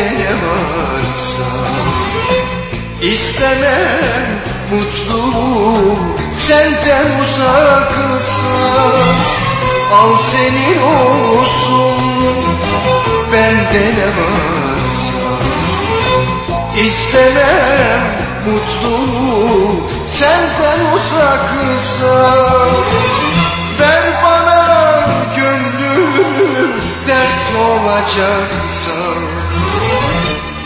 ne varsa İstemem mutluluğu senden uzaksa Al senin olsun bende ne varsa. İstemem mutluluğu senden uzaksa Ver bana gönlümü dert olacaksa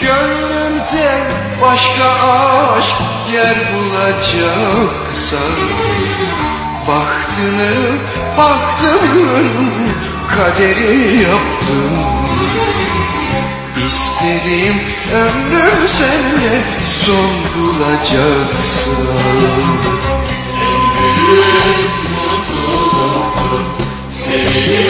Gönlümde başka aşk yer bulacaksa Bahtını baktımın kaderi yaptım İsterim ömrüm seninle son bulacaksa Büyük mutluluktur Sevilip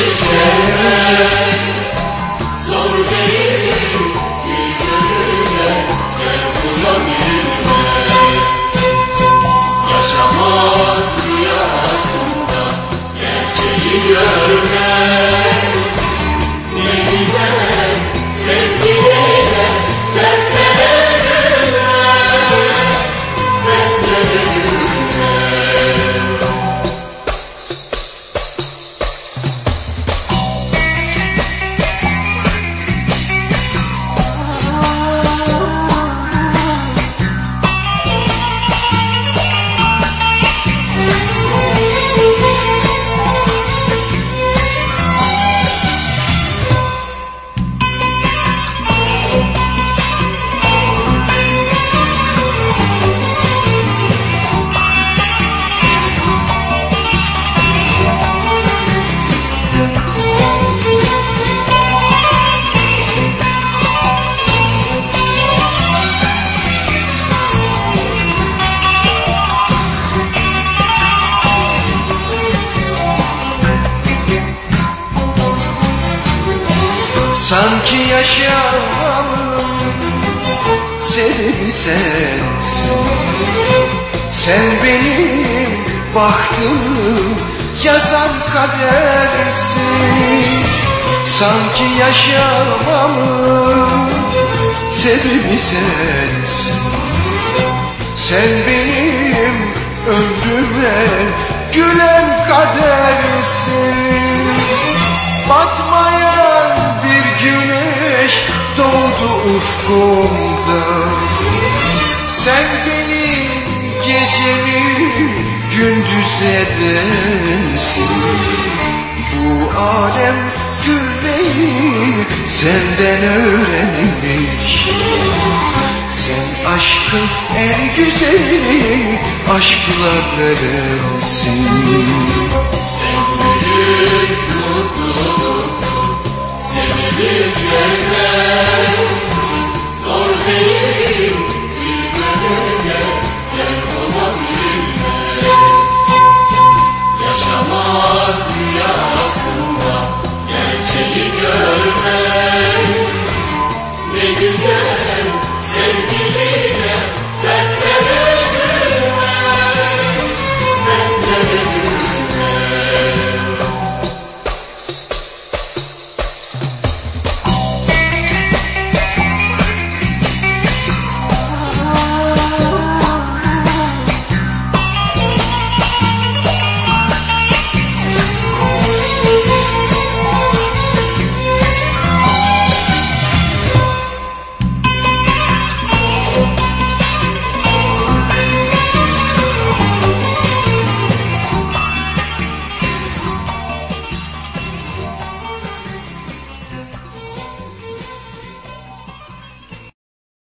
Sanki yaşamamın sebebi sensin. Sen benim bahtımı yazan kadersin. Sanki yaşamamın sebebi sensin. Sen benim ömrüme gülen kadersin. Doğdu ufkumda Sen benim gecemi gündüz edensin Bu alem gülmeyi senden öğrenmiş. Sen aşkın en güzeli aşklar verensin Büyük mutluluktur Sevilip sevmek